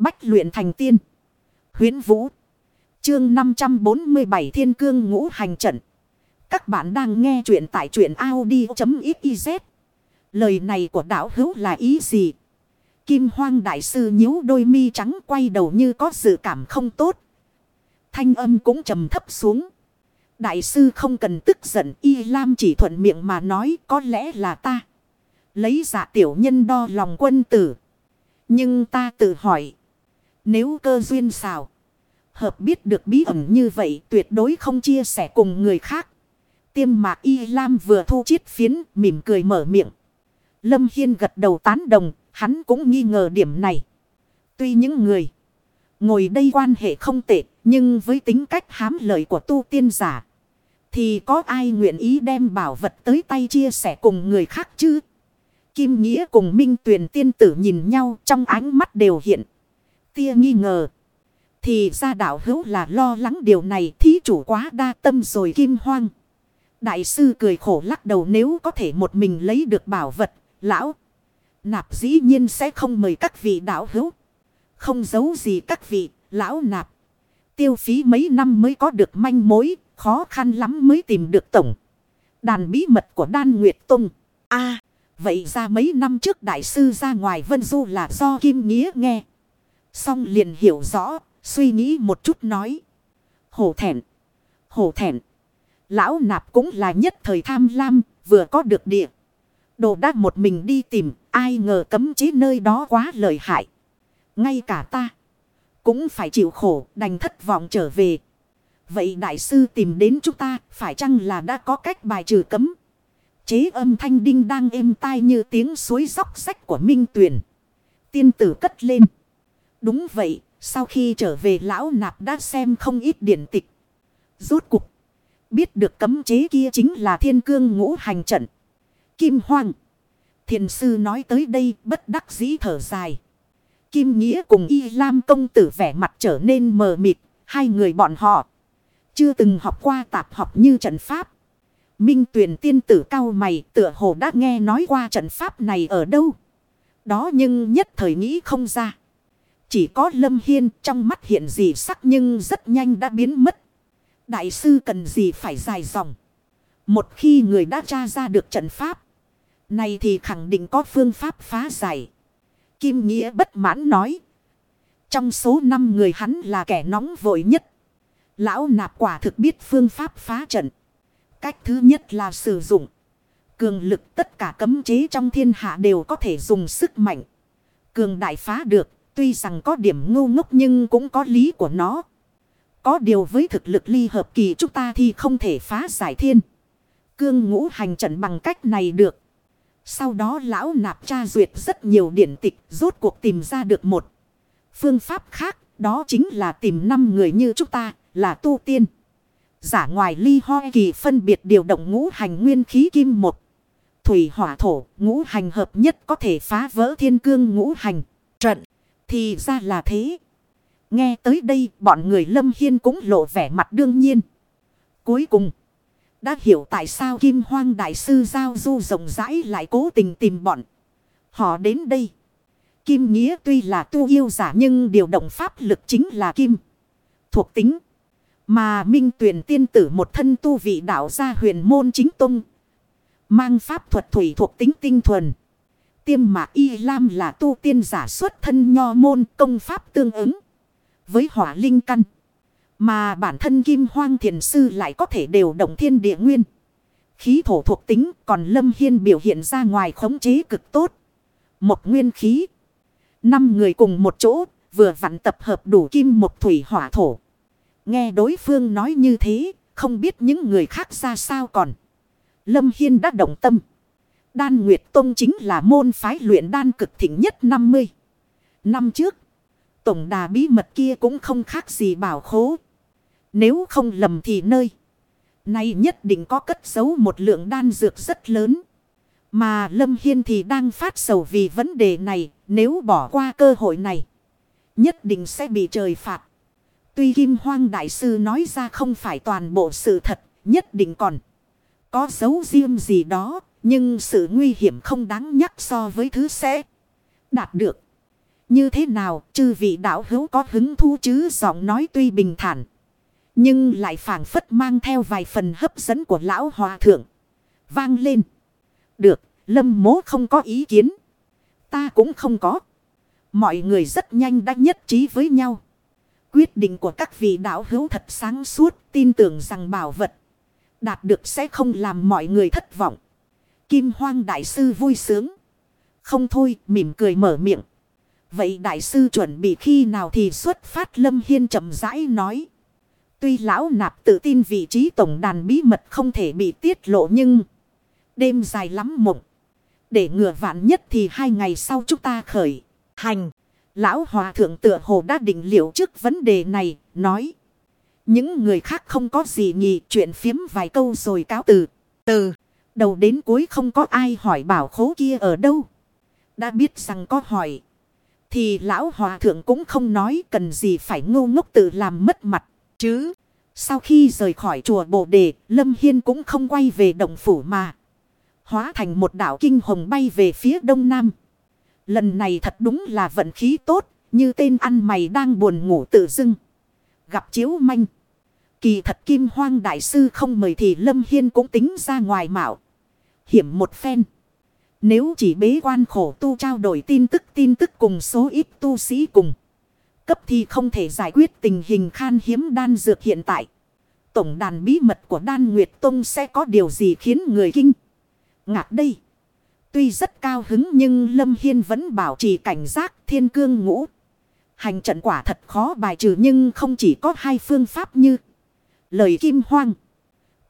Bách luyện thành tiên. Huyến Vũ. Chương 547 Thiên Cương Ngũ Hành Trận. Các bạn đang nghe truyện tại truyện Audi.xyz. Lời này của đạo hữu là ý gì? Kim Hoang Đại Sư nhíu đôi mi trắng quay đầu như có dự cảm không tốt. Thanh âm cũng trầm thấp xuống. Đại sư không cần tức giận, Y Lam chỉ thuận miệng mà nói, có lẽ là ta. Lấy giả tiểu nhân đo lòng quân tử. Nhưng ta tự hỏi. Nếu cơ duyên xào. Hợp biết được bí ẩn như vậy tuyệt đối không chia sẻ cùng người khác. Tiêm mạc y lam vừa thu chiết phiến, mỉm cười mở miệng. Lâm Hiên gật đầu tán đồng. Hắn cũng nghi ngờ điểm này. Tuy những người. Ngồi đây quan hệ không tệ. Nhưng với tính cách hám lợi của tu tiên giả. Thì có ai nguyện ý đem bảo vật tới tay chia sẻ cùng người khác chứ? Kim Nghĩa cùng Minh Tuyền tiên tử nhìn nhau, trong ánh mắt đều hiện. Tia nghi ngờ. Thì ra đạo hữu là lo lắng điều này thí chủ quá đa tâm rồi Kim Hoang. Đại sư cười khổ lắc đầu nếu có thể một mình lấy được bảo vật, lão. Nạp dĩ nhiên sẽ không mời các vị đạo hữu. Không giấu gì các vị, lão nạp. Tiêu phí mấy năm mới có được manh mối, khó khăn lắm mới tìm được tổng. Đàn bí mật của Đan Nguyệt Tông. a Vậy ra mấy năm trước đại sư ra ngoài Vân Du là do Kim Nghĩa nghe. Xong liền hiểu rõ, suy nghĩ một chút nói. Hổ thẹn, hổ thẹn. Lão nạp cũng là nhất thời tham lam, vừa có được địa. Đồ đã một mình đi tìm, ai ngờ cấm chế nơi đó quá lợi hại. Ngay cả ta, cũng phải chịu khổ, đành thất vọng trở về. Vậy đại sư tìm đến chúng ta, phải chăng là đã có cách bài trừ cấm? chế âm thanh đinh đang êm tai như tiếng suối róc sách của Minh Tuyền. Tiên tử cất lên. Đúng vậy, sau khi trở về lão nạp đã xem không ít điển tịch. Rốt cục. Biết được cấm chế kia chính là thiên cương ngũ hành trận. Kim Hoang. Thiền sư nói tới đây bất đắc dĩ thở dài. Kim Nghĩa cùng Y Lam công tử vẻ mặt trở nên mờ mịt. Hai người bọn họ. Chưa từng học qua tạp học như trận pháp. Minh tuyển tiên tử cao mày tựa hồ đã nghe nói qua trận pháp này ở đâu. Đó nhưng nhất thời nghĩ không ra. Chỉ có Lâm Hiên trong mắt hiện gì sắc nhưng rất nhanh đã biến mất. Đại sư cần gì phải dài dòng. Một khi người đã tra ra được trận pháp. Này thì khẳng định có phương pháp phá giải. Kim Nghĩa bất mãn nói. Trong số 5 người hắn là kẻ nóng vội nhất. Lão nạp quả thực biết phương pháp phá trận. Cách thứ nhất là sử dụng. Cường lực, tất cả cấm chế trong thiên hạ đều có thể dùng sức mạnh. Cường đại phá được. Tuy rằng có điểm ngu ngốc nhưng cũng có lý của nó. Có điều với thực lực ly hợp kỳ chúng ta thì không thể phá giải thiên. Cương ngũ hành trận bằng cách này được. Sau đó lão nạp tra duyệt rất nhiều điển tịch, rốt cuộc tìm ra được một. Phương pháp khác, đó chính là tìm năm người như chúng ta, là tu tiên. Giả ngoài ly ho kỳ phân biệt điều động ngũ hành nguyên khí kim một. Thủy hỏa thổ, ngũ hành hợp nhất có thể phá vỡ thiên cương ngũ hành. Thì ra là thế. Nghe tới đây, bọn người lâm hiên cũng lộ vẻ mặt đương nhiên. Cuối cùng. Đã hiểu tại sao Kim Hoang Đại Sư Giao Du rộng rãi lại cố tình tìm bọn. Họ đến đây. Kim Nghĩa tuy là tu yêu giả nhưng điều động pháp lực chính là Kim. Thuộc tính. Mà Minh Tuyền tiên tử một thân tu vị đạo gia huyền môn chính tung. Mang pháp thuật thủy thuộc tính tinh thuần. Tiêm mà y lam là tu tiên giả xuất thân nho môn công pháp tương ứng. Với hỏa linh căn. Mà bản thân kim hoang thiền sư lại có thể đều động thiên địa nguyên. Khí thổ thuộc tính còn lâm hiên biểu hiện ra ngoài khống chế cực tốt. Một nguyên khí. Năm người cùng một chỗ vừa vặn tập hợp đủ kim một thủy hỏa thổ. Nghe đối phương nói như thế, không biết những người khác ra sao còn. Lâm Hiên đã động tâm. Đan Nguyệt Tông chính là môn phái luyện đan cực thịnh nhất 50. Năm trước, tổng đà bí mật kia cũng không khác gì bảo khố. Nếu không lầm thì nơi. nay nhất định có cất giấu một lượng đan dược rất lớn. Mà Lâm Hiên thì đang phát sầu vì vấn đề này. Nếu bỏ qua cơ hội này. Nhất định sẽ bị trời phạt. Tuy Kim Hoang Đại Sư nói ra không phải toàn bộ sự thật, nhất định còn có dấu riêng gì đó, nhưng sự nguy hiểm không đáng nhắc so với thứ sẽ đạt được. Như thế nào, chư vị đạo hữu có hứng thú chứ giọng nói tuy bình thản. Nhưng lại phảng phất mang theo vài phần hấp dẫn của lão hòa thượng. Vang lên. Được, lâm mố không có ý kiến. Ta cũng không có. Mọi người rất nhanh đã nhất trí với nhau. Quyết định của các vị đạo hữu thật sáng suốt, tin tưởng rằng bảo vật đạt được sẽ không làm mọi người thất vọng. Kim Hoang Đại Sư vui sướng. Không thôi, mỉm cười mở miệng. Vậy Đại Sư chuẩn bị khi nào thì xuất phát Lâm Hiên chậm rãi nói. Tuy lão nạp tự tin vị trí tổng đàn bí mật không thể bị tiết lộ nhưng... Đêm dài lắm mộng. Để ngừa vạn nhất thì hai ngày sau chúng ta khởi. Hành. Lão hòa thượng tựa hồ đã định liệu trước vấn đề này. Nói. Những người khác không có gì nhì chuyện phiếm vài câu rồi cáo từ. Từ. Đầu đến cuối không có ai hỏi bảo khố kia ở đâu. Đã biết rằng có hỏi. Thì lão hòa thượng cũng không nói cần gì phải ngu ngốc tự làm mất mặt. Chứ. Sau khi rời khỏi chùa Bồ Đề, Lâm Hiên cũng không quay về động phủ mà. Hóa thành một đảo kinh hồng bay về phía đông nam. Lần này thật đúng là vận khí tốt, như tên ăn mày đang buồn ngủ tự dưng. Gặp chiếu manh. Kỳ thật kim hoang đại sư không mời thì Lâm Hiên cũng tính ra ngoài mạo. Hiểm một phen. Nếu chỉ bế quan khổ tu trao đổi tin tức tin tức cùng số ít tu sĩ cùng. Cấp thì không thể giải quyết tình hình khan hiếm đan dược hiện tại. Tổng đàn bí mật của đan Nguyệt Tông sẽ có điều gì khiến người kinh. Ngạc đây. Tuy rất cao hứng nhưng Lâm Hiên vẫn bảo trì cảnh giác thiên cương ngũ. Hành trận quả thật khó bài trừ nhưng không chỉ có hai phương pháp như lời kim hoang.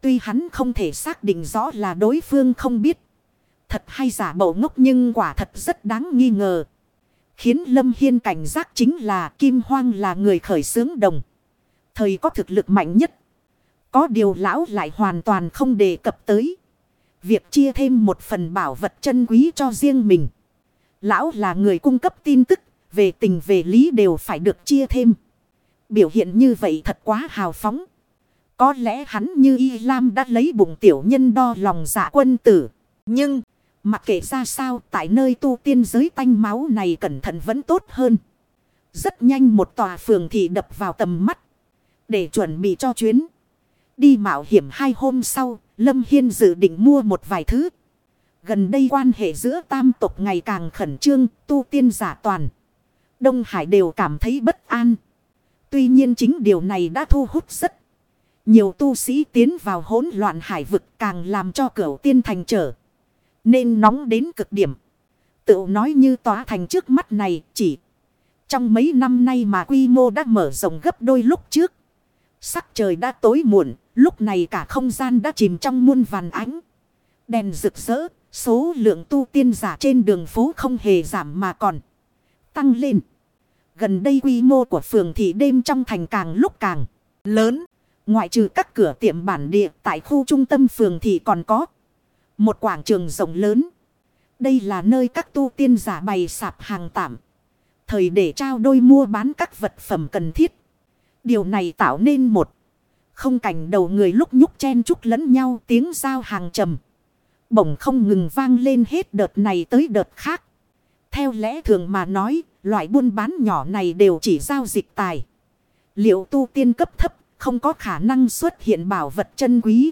Tuy hắn không thể xác định rõ là đối phương không biết. Thật hay giả bộ ngốc nhưng quả thật rất đáng nghi ngờ. Khiến Lâm Hiên cảnh giác chính là Kim Hoang là người khởi xướng đồng. Thời có thực lực mạnh nhất. Có điều lão lại hoàn toàn không đề cập tới. Việc chia thêm một phần bảo vật chân quý cho riêng mình. Lão là người cung cấp tin tức. Về tình về lý đều phải được chia thêm. Biểu hiện như vậy thật quá hào phóng. Có lẽ hắn như Y Lam đã lấy bụng tiểu nhân đo lòng dạ quân tử. Nhưng, mặc kệ ra sao, tại nơi tu tiên giới tanh máu này cẩn thận vẫn tốt hơn. Rất nhanh một tòa phường thị đập vào tầm mắt. Để chuẩn bị cho chuyến. Đi mạo hiểm hai hôm sau, Lâm Hiên dự định mua một vài thứ. Gần đây quan hệ giữa tam tộc ngày càng khẩn trương, tu tiên giả toàn. Đông Hải đều cảm thấy bất an. Tuy nhiên chính điều này đã thu hút rất nhiều tu sĩ tiến vào hỗn loạn hải vực càng làm cho cửu tiên thành trở. Nên nóng đến cực điểm. Tự nói như tòa thành trước mắt này chỉ. Trong mấy năm nay mà quy mô đã mở rộng gấp đôi lúc trước. Sắc trời đã tối muộn. Lúc này cả không gian đã chìm trong muôn vàn ánh. Đèn rực rỡ. Số lượng tu tiên giả trên đường phố không hề giảm mà còn tăng lên. Gần đây quy mô của phường thị đêm trong thành càng lúc càng lớn. Ngoại trừ các cửa tiệm bản địa tại khu trung tâm phường thì còn có một quảng trường rộng lớn. Đây là nơi các tu tiên giả bày sạp hàng tạm. Thời để trao đôi mua bán các vật phẩm cần thiết. Điều này tạo nên một không cảnh đầu người lúc nhúc chen chúc lẫn nhau tiếng giao hàng trầm. Bỗng không ngừng vang lên hết đợt này tới đợt khác. Theo lẽ thường mà nói, loại buôn bán nhỏ này đều chỉ giao dịch tài. Liệu tu tiên cấp thấp không có khả năng xuất hiện bảo vật chân quý.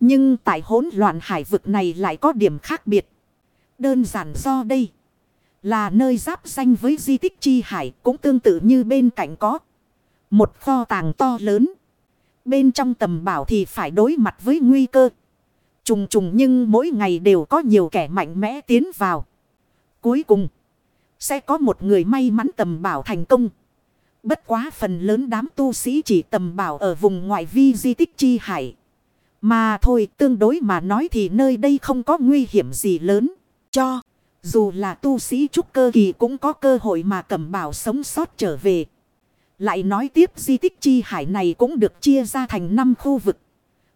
Nhưng tại hỗn loạn hải vực này lại có điểm khác biệt. Đơn giản do đây là nơi giáp danh với di tích chi hải cũng tương tự như bên cạnh có một kho tàng to lớn. Bên trong tầm bảo thì phải đối mặt với nguy cơ. Trùng trùng nhưng mỗi ngày đều có nhiều kẻ mạnh mẽ tiến vào. Cuối cùng, sẽ có một người may mắn tầm bảo thành công. Bất quá phần lớn đám tu sĩ chỉ tầm bảo ở vùng ngoại vi di tích chi hải. Mà thôi tương đối mà nói thì nơi đây không có nguy hiểm gì lớn. Cho dù là tu sĩ trúc cơ kỳ cũng có cơ hội mà cầm bảo sống sót trở về. Lại nói tiếp di tích chi hải này cũng được chia ra thành 5 khu vực.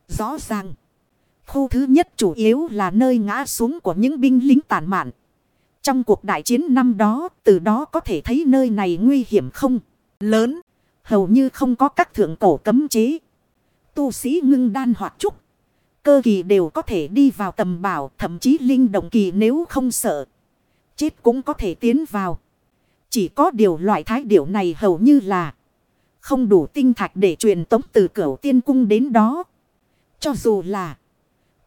Rõ ràng. Khu thứ nhất chủ yếu là nơi ngã xuống của những binh lính tàn mạn. Trong cuộc đại chiến năm đó, từ đó có thể thấy nơi này nguy hiểm không? Lớn, hầu như không có các thượng cổ cấm chế. Tu sĩ ngưng đan hoặc trúc, cơ kỳ đều có thể đi vào tầm bảo, thậm chí linh động kỳ nếu không sợ. Chết cũng có thể tiến vào. Chỉ có điều loại thái điểu này hầu như là không đủ tinh thạch để truyền tống từ cửu tiên cung đến đó. Cho dù là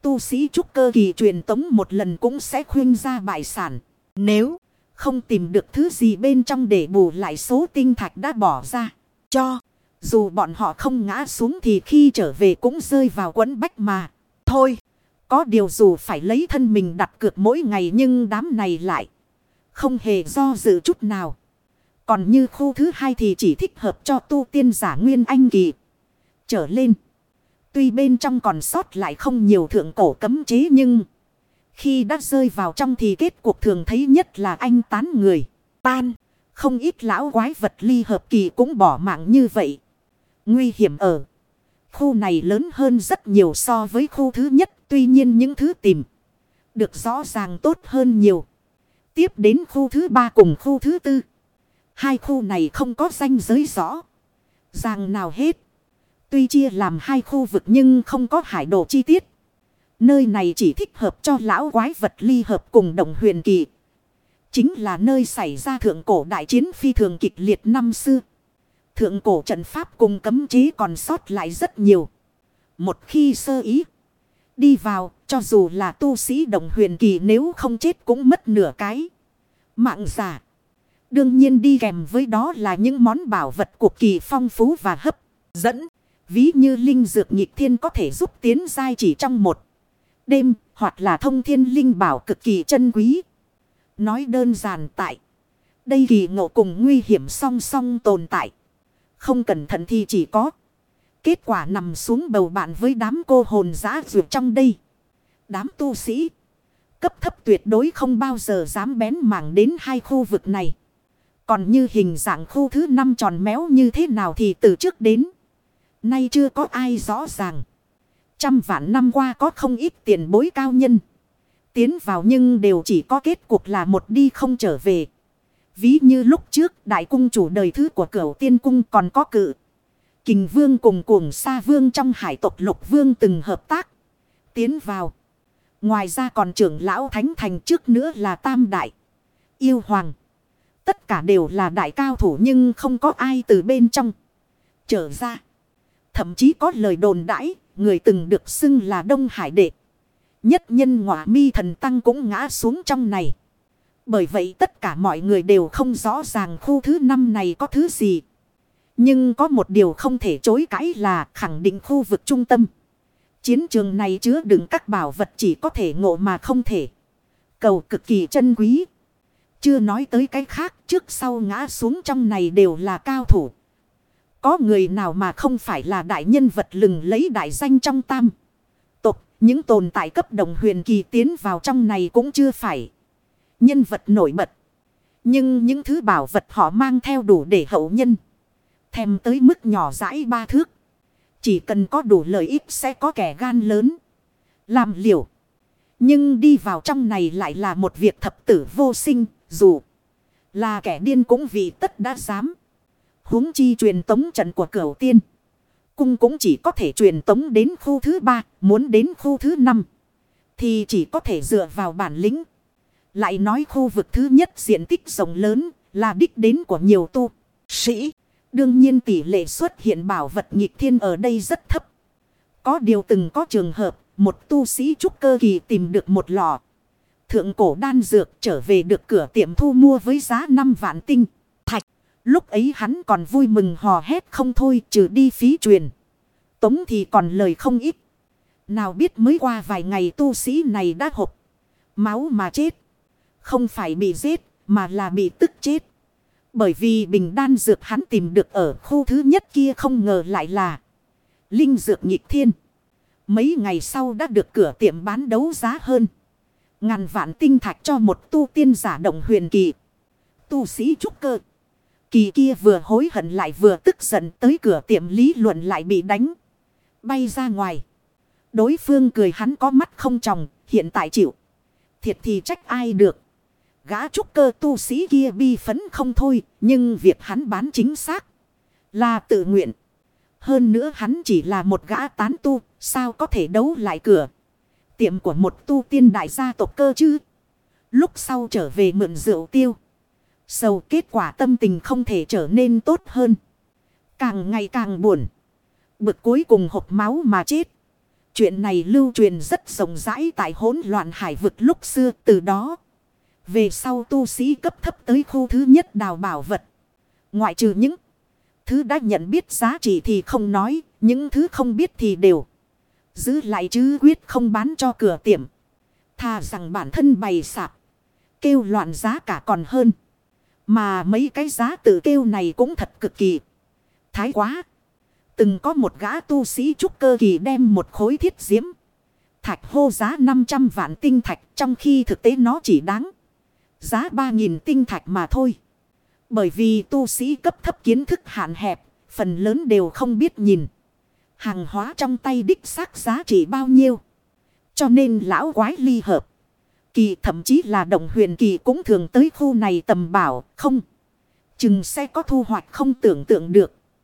tu sĩ trúc cơ kỳ truyền tống một lần cũng sẽ khuyên ra bại sản. Nếu không tìm được thứ gì bên trong để bù lại số tinh thạch đã bỏ ra. Cho dù bọn họ không ngã xuống thì khi trở về cũng rơi vào quấn bách mà. Thôi, có điều dù phải lấy thân mình đặt cược mỗi ngày nhưng đám này lại không hề do dự chút nào. Còn như khu thứ hai thì chỉ thích hợp cho tu tiên giả nguyên anh kỳ. Trở lên. Tuy bên trong còn sót lại không nhiều thượng cổ cấm chế nhưng... Khi đã rơi vào trong thì kết cuộc thường thấy nhất là anh tán người. Tan. Không ít lão quái vật ly hợp kỳ cũng bỏ mạng như vậy. Nguy hiểm ở. Khu này lớn hơn rất nhiều so với khu thứ nhất. Tuy nhiên những thứ tìm. Được rõ ràng tốt hơn nhiều. Tiếp đến khu thứ ba cùng khu thứ tư. Hai khu này không có danh giới rõ. Ràng nào hết. Tuy chia làm hai khu vực nhưng không có hải đồ chi tiết. Nơi này chỉ thích hợp cho lão quái vật ly hợp cùng đồng huyền kỳ. Chính là nơi xảy ra thượng cổ đại chiến phi thường kịch liệt năm xưa. Thượng cổ trận pháp cùng cấm chế còn sót lại rất nhiều. Một khi sơ ý. Đi vào, cho dù là tu sĩ đồng huyền kỳ nếu không chết cũng mất nửa cái. Mạng giả. Đương nhiên đi kèm với đó là những món bảo vật cực kỳ phong phú và hấp dẫn. Ví như linh dược nhịp thiên có thể giúp tiến giai chỉ trong một đêm, hoặc là thông thiên linh bảo cực kỳ chân quý. Nói đơn giản tại. Đây kỳ ngộ cùng nguy hiểm song song tồn tại. Không cẩn thận thì chỉ có. Kết quả nằm xuống bầu bạn với đám cô hồn giã dược trong đây. Đám tu sĩ. Cấp thấp tuyệt đối không bao giờ dám bén mảng đến hai khu vực này. Còn như hình dạng khu thứ năm tròn méo như thế nào thì từ trước đến. Nay chưa có ai rõ ràng. Trăm vạn năm qua có không ít tiền bối cao nhân. Tiến vào nhưng đều chỉ có kết cục là một đi không trở về. Ví như lúc trước, đại cung chủ đời thứ của cửu tiên cung còn có cự. Kình vương cùng cuồng sa vương trong hải tộc lục vương từng hợp tác. Tiến vào. Ngoài ra còn trưởng lão thánh thành trước nữa là tam đại. Yêu hoàng. Tất cả đều là đại cao thủ nhưng không có ai từ bên trong. Trở ra. Thậm chí có lời đồn đãi. Người từng được xưng là Đông Hải Đệ. Nhất nhân ngọa mi thần tăng cũng ngã xuống trong này. Bởi vậy tất cả mọi người đều không rõ ràng khu thứ năm này có thứ gì. Nhưng có một điều không thể chối cãi là khẳng định khu vực trung tâm. Chiến trường này chứa đựng các bảo vật chỉ có thể ngộ mà không thể. Cầu cực kỳ chân quý. Chưa nói tới cái khác, trước sau ngã xuống trong này đều là cao thủ. Có người nào mà không phải là đại nhân vật lừng lấy đại danh trong tam. Tục, những tồn tại cấp đồng huyền kỳ tiến vào trong này cũng chưa phải. Nhân vật nổi bật. Nhưng những thứ bảo vật họ mang theo đủ để hậu nhân. Thèm tới mức nhỏ rãi ba thước. Chỉ cần có đủ lợi ích sẽ có kẻ gan lớn. Làm liều. Nhưng đi vào trong này lại là một việc thập tử vô sinh. Dù là kẻ điên cũng vì tất đã dám huống chi truyền tống trận của cửu tiên. Cung cũng chỉ có thể truyền tống đến khu thứ ba, muốn đến khu thứ năm. Thì chỉ có thể dựa vào bản lĩnh. Lại nói khu vực thứ nhất diện tích rộng lớn là đích đến của nhiều tu, sĩ. Đương nhiên tỷ lệ xuất hiện bảo vật nghịch thiên ở đây rất thấp. Có điều từng có trường hợp, một tu sĩ trúc cơ kỳ tìm được một lò. Thượng cổ đan dược trở về được cửa tiệm thu mua với giá 5 vạn tinh. Lúc ấy hắn còn vui mừng hò hét không thôi trừ đi phí truyền. Tống thì còn lời không ít. Nào biết mới qua vài ngày tu sĩ này đã hộp. Máu mà chết. Không phải bị giết, mà là bị tức chết. Bởi vì bình đan dược hắn tìm được ở khu thứ nhất kia không ngờ lại là Linh dược nhịp thiên. Mấy ngày sau đã được cửa tiệm bán đấu giá hơn. Ngàn vạn tinh thạch cho một tu tiên giả động huyền kỳ. Tu sĩ trúc cơ. Kỳ kia vừa hối hận lại vừa tức giận tới cửa tiệm lý luận lại bị đánh. Bay ra ngoài. Đối phương cười hắn có mắt không tròng, hiện tại chịu. Thiệt thì trách ai được. Gã trúc cơ tu sĩ kia bi phấn không thôi, nhưng việc hắn bán chính xác là tự nguyện. Hơn nữa hắn chỉ là một gã tán tu, sao có thể đấu lại cửa. Tiệm của một tu tiên đại gia tộc cơ chứ. Lúc sau trở về mượn rượu tiêu. Sầu kết quả tâm tình không thể trở nên tốt hơn. Càng ngày càng buồn. Bực cuối cùng hộp máu mà chết. Chuyện này lưu truyền rất rộng rãi tại hỗn loạn hải vực lúc xưa từ đó. Về sau tu sĩ cấp thấp tới khu thứ nhất đào bảo vật. Ngoại trừ những thứ đã nhận biết giá trị thì không nói. Những thứ không biết thì đều. Giữ lại chứ quyết không bán cho cửa tiệm. Thà rằng bản thân bày sạp. Kêu loạn giá cả còn hơn. Mà mấy cái giá tự kêu này cũng thật cực kỳ. Thái quá. Từng có một gã tu sĩ trúc cơ kỳ đem một khối thiết diễm. Thạch hô giá 500 vạn tinh thạch trong khi thực tế nó chỉ đáng. Giá 3.000 tinh thạch mà thôi. Bởi vì tu sĩ cấp thấp kiến thức hạn hẹp, phần lớn đều không biết nhìn. Hàng hóa trong tay đích xác giá trị bao nhiêu. Cho nên lão quái ly hợp. Kỳ thậm chí là động huyền kỳ cũng thường tới khu này tầm bảo, không. Chừng sẽ có thu hoạch không tưởng tượng được.